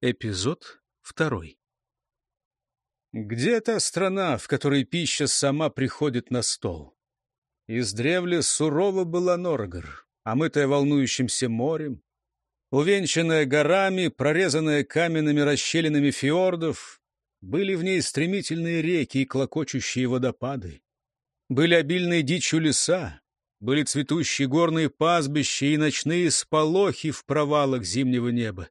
Эпизод второй. Где та страна, в которой пища сама приходит на стол? Издревле сурова была Норгар, омытая волнующимся морем, увенчанная горами, прорезанная каменными расщелинами фьордов, были в ней стремительные реки и клокочущие водопады. Были обильные дичью леса, были цветущие горные пастбища и ночные сполохи в провалах зимнего неба.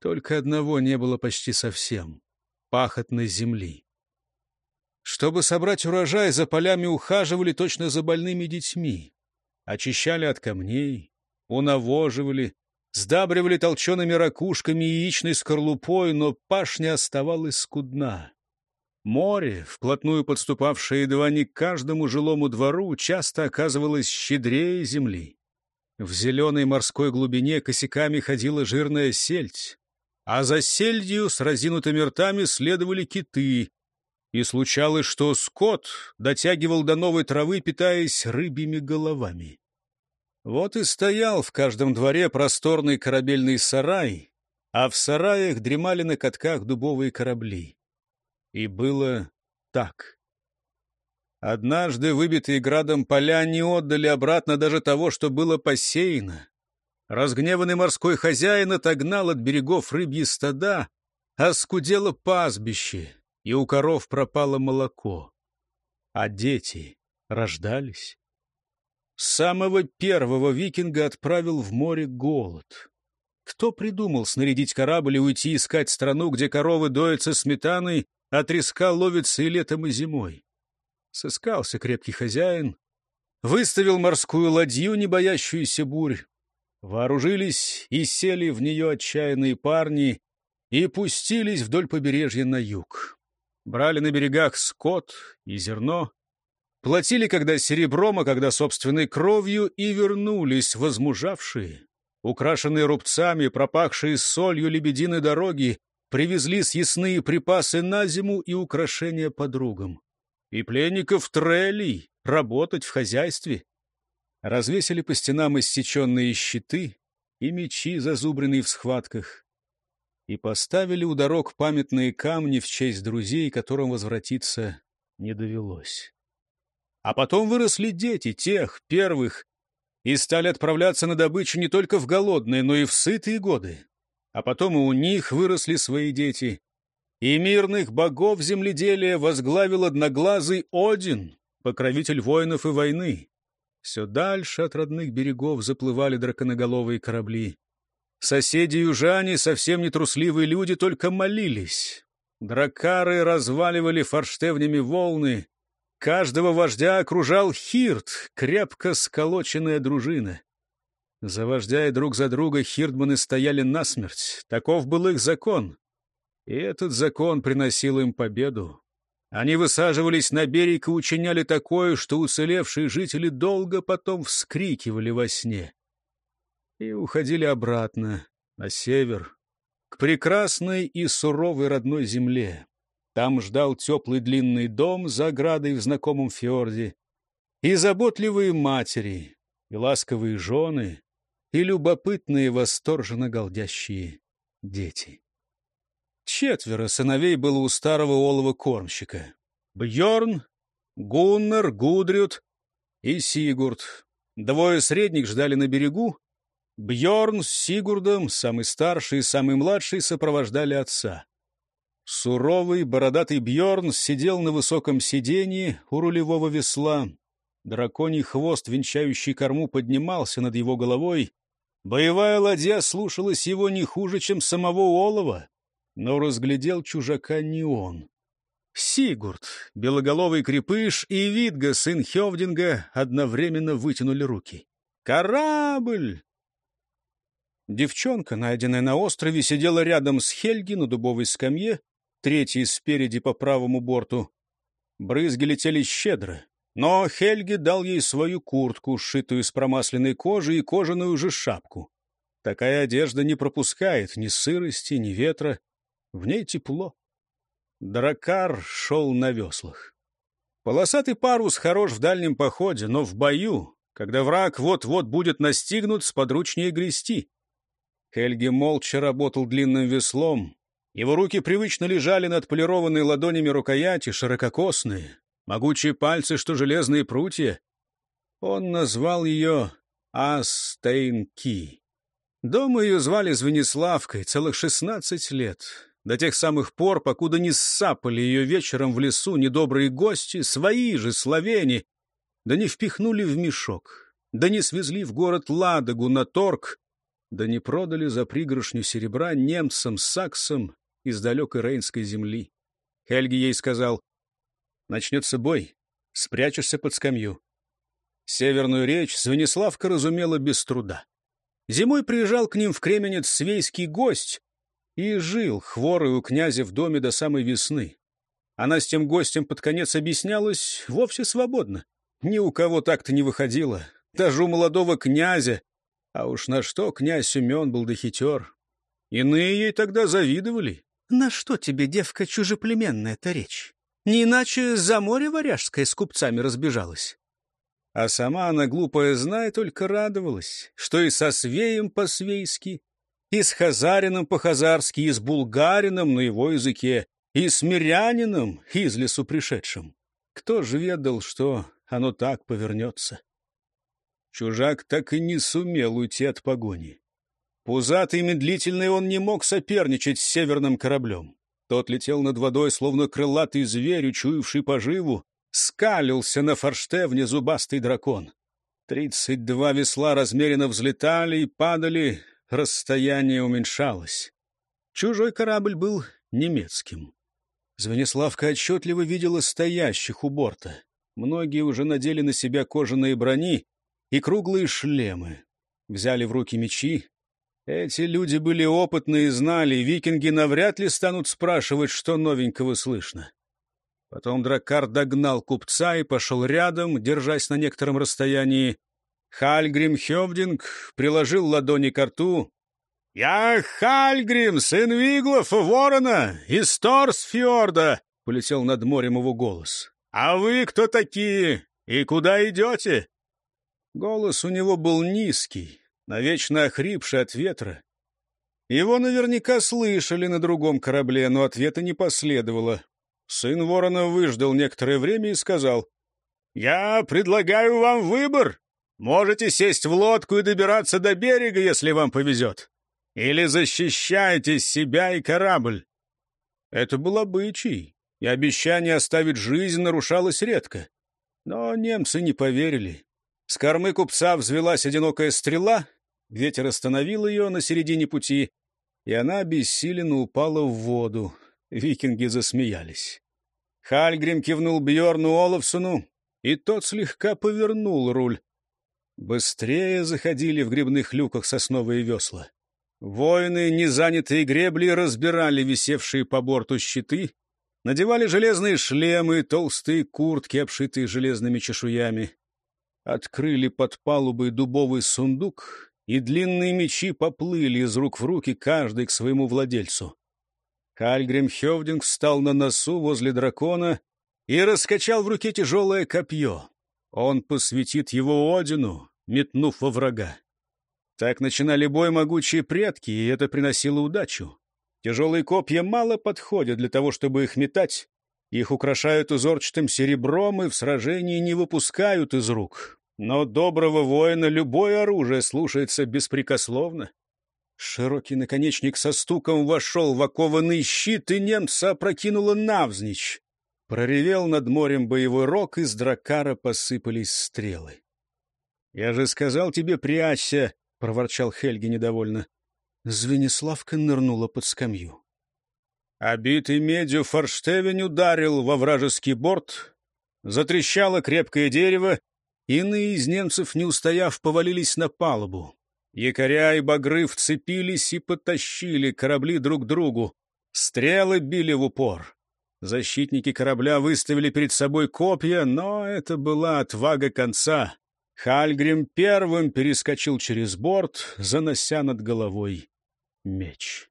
Только одного не было почти совсем — пахотной земли. Чтобы собрать урожай, за полями ухаживали точно за больными детьми. Очищали от камней, унавоживали, сдабривали толчеными ракушками и яичной скорлупой, но пашня оставалась скудна. Море, вплотную подступавшее едва не к каждому жилому двору, часто оказывалось щедрее земли. В зеленой морской глубине косяками ходила жирная сельдь а за сельдью с разинутыми ртами следовали киты. И случалось, что скот дотягивал до новой травы, питаясь рыбьими головами. Вот и стоял в каждом дворе просторный корабельный сарай, а в сараях дремали на катках дубовые корабли. И было так. Однажды выбитые градом поля не отдали обратно даже того, что было посеяно, Разгневанный морской хозяин отогнал от берегов рыбьи стада, оскудело пастбище, и у коров пропало молоко. А дети рождались. Самого первого викинга отправил в море голод. Кто придумал снарядить корабль и уйти искать страну, где коровы доятся сметаной, а треска ловится и летом, и зимой? Сыскался крепкий хозяин, выставил морскую ладью, не боящуюся бурь, Вооружились и сели в нее отчаянные парни и пустились вдоль побережья на юг. Брали на берегах скот и зерно, платили когда серебром, а когда собственной кровью, и вернулись возмужавшие, украшенные рубцами, пропахшие солью лебединой дороги, привезли съестные припасы на зиму и украшения подругам. И пленников трелей работать в хозяйстве. Развесили по стенам иссеченные щиты и мечи, зазубренные в схватках, и поставили у дорог памятные камни в честь друзей, которым возвратиться не довелось. А потом выросли дети тех, первых, и стали отправляться на добычу не только в голодные, но и в сытые годы. А потом и у них выросли свои дети. И мирных богов земледелия возглавил одноглазый Один, покровитель воинов и войны. Все дальше от родных берегов заплывали драконоголовые корабли. Соседи-южане, совсем не трусливые люди, только молились. Дракары разваливали форштевнями волны. Каждого вождя окружал хирт, крепко сколоченная дружина. Завождя друг за друга, хирдманы стояли насмерть. Таков был их закон. И этот закон приносил им победу. Они высаживались на берег и учиняли такое, что уцелевшие жители долго потом вскрикивали во сне. И уходили обратно, на север, к прекрасной и суровой родной земле. Там ждал теплый длинный дом за оградой в знакомом фьорде, и заботливые матери, и ласковые жены, и любопытные восторженно голдящие дети. Четверо сыновей было у старого олова кормщика. Бьорн, Гуннар, Гудрют и Сигурд. Двое средних ждали на берегу. Бьорн с Сигурдом, самый старший и самый младший, сопровождали отца. Суровый, бородатый Бьорн сидел на высоком сиденье у рулевого весла. Драконий хвост, венчающий корму, поднимался над его головой. Боевая ладья слушалась его не хуже, чем самого олова но разглядел чужака не он. Сигурд, белоголовый крепыш и Видга, сын Хевдинга, одновременно вытянули руки. «Корабль!» Девчонка, найденная на острове, сидела рядом с Хельги на дубовой скамье, третьей спереди по правому борту. Брызги летели щедро, но Хельги дал ей свою куртку, сшитую из промасленной кожи, и кожаную же шапку. Такая одежда не пропускает ни сырости, ни ветра. В ней тепло. Дракар шел на веслах. Полосатый парус хорош в дальнем походе, но в бою, когда враг вот-вот будет настигнут, сподручнее грести. Хельги молча работал длинным веслом. Его руки привычно лежали над полированной ладонями рукояти, ширококосные, могучие пальцы, что железные прутья. Он назвал ее Астейнки. Дома ее звали Звениславкой целых шестнадцать лет, до тех самых пор, покуда не ссапали ее вечером в лесу недобрые гости, свои же словени, да не впихнули в мешок, да не свезли в город Ладогу на торг, да не продали за пригоршню серебра немцам-саксам из далекой Рейнской земли. Хельги ей сказал, «Начнется бой, спрячешься под скамью». Северную речь Звениславка разумела без труда. Зимой приезжал к ним в Кременец свейский гость и жил хворый у князя в доме до самой весны. Она с тем гостем под конец объяснялась вовсе свободно. Ни у кого так-то не выходило, даже у молодого князя, а уж на что князь умен был да хитер. Иные ей тогда завидовали. «На что тебе, девка, чужеплеменная-то речь? Не иначе за море варяжское с купцами разбежалась». А сама она, глупая, зная, только радовалась, что и со свеем по-свейски, и с хазарином по-хазарски, и с булгарином на его языке, и с мирянином из лесу пришедшим. Кто же ведал, что оно так повернется? Чужак так и не сумел уйти от погони. Пузатый и медлительный он не мог соперничать с северным кораблем. Тот летел над водой, словно крылатый зверь, учуявший поживу, скалился на форштевне зубастый дракон. Тридцать два весла размеренно взлетали и падали, расстояние уменьшалось. Чужой корабль был немецким. Звениславка отчетливо видела стоящих у борта. Многие уже надели на себя кожаные брони, и круглые шлемы. Взяли в руки мечи. Эти люди были опытны и знали, викинги навряд ли станут спрашивать, что новенького слышно. Потом Драккар догнал купца и пошел рядом, держась на некотором расстоянии. Хальгрим Хевдинг приложил ладони к рту. «Я Хальгрим, сын Виглов, ворона, из Торсфьорда!» — полетел над морем его голос. «А вы кто такие и куда идете?» Голос у него был низкий, навечно охрипший от ветра. Его наверняка слышали на другом корабле, но ответа не последовало. Сын ворона выждал некоторое время и сказал, «Я предлагаю вам выбор. Можете сесть в лодку и добираться до берега, если вам повезет. Или защищаете себя и корабль». Это был обычай, и обещание оставить жизнь нарушалось редко. Но немцы не поверили. С кормы купца взвелась одинокая стрела, ветер остановил ее на середине пути, и она обессиленно упала в воду. Викинги засмеялись. Хальгрим кивнул Бьорну Олафсону, и тот слегка повернул руль. Быстрее заходили в грибных люках сосновые весла. Воины, не занятые гребли, разбирали висевшие по борту щиты, надевали железные шлемы, толстые куртки, обшитые железными чешуями открыли под палубой дубовый сундук, и длинные мечи поплыли из рук в руки, каждый к своему владельцу. Хальгрим Хевдинг встал на носу возле дракона и раскачал в руке тяжелое копье. Он посвятит его Одину, метнув во врага. Так начинали бой могучие предки, и это приносило удачу. Тяжелые копья мало подходят для того, чтобы их метать. Их украшают узорчатым серебром и в сражении не выпускают из рук. Но доброго воина любое оружие слушается беспрекословно. Широкий наконечник со стуком вошел в окованный щит, и немца опрокинуло навзничь. Проревел над морем боевой рог, из дракара посыпались стрелы. — Я же сказал тебе, прячься! — проворчал Хельги недовольно. Звениславка нырнула под скамью. Обитый медью форштевень ударил во вражеский борт, затрещало крепкое дерево, Иные из немцев, не устояв, повалились на палубу. Якоря и багры вцепились и потащили корабли друг к другу. Стрелы били в упор. Защитники корабля выставили перед собой копья, но это была отвага конца. Хальгрим первым перескочил через борт, занося над головой меч.